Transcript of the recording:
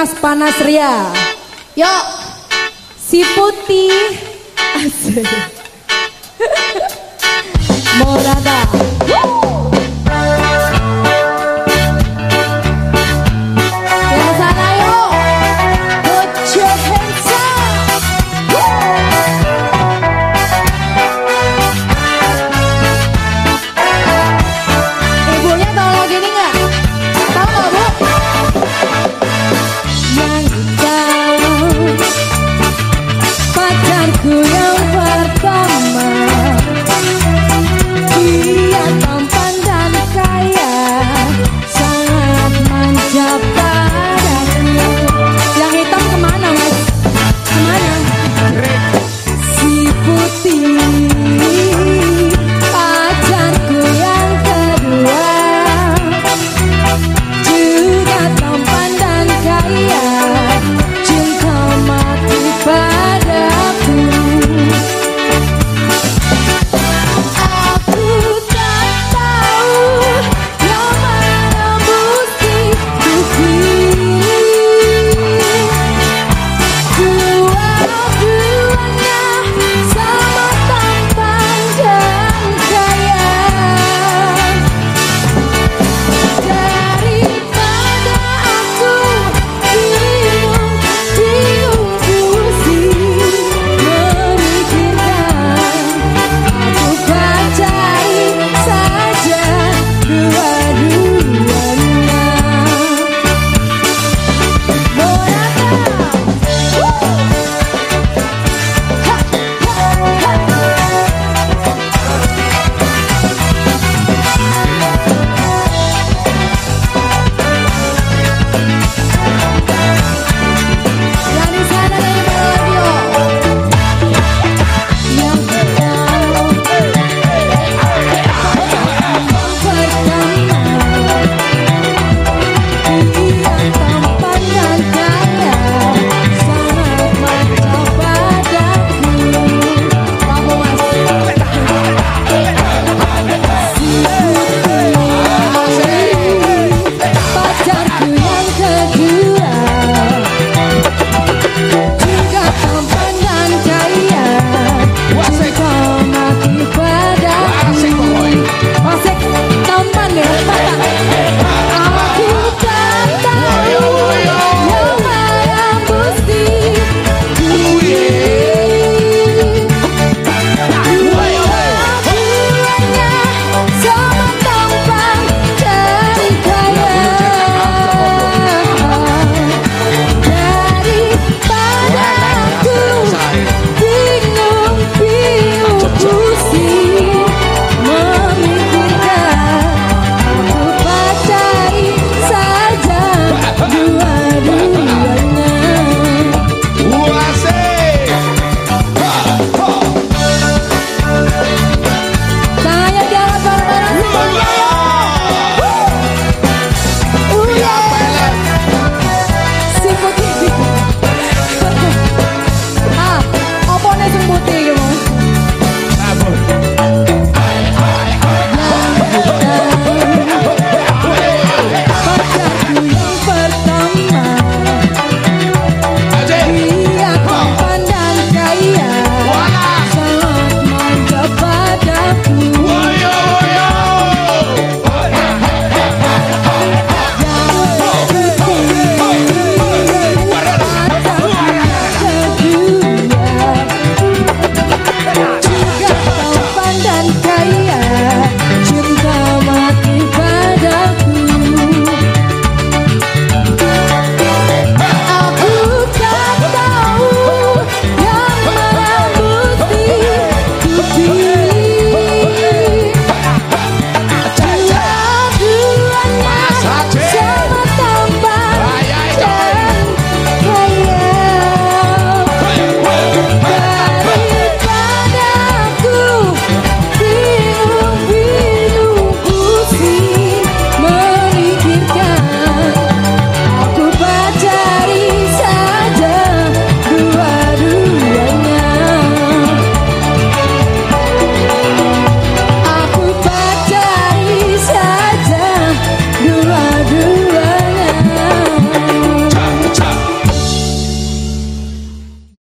panas panas ria. Yuk, si putih. Asik. Morada.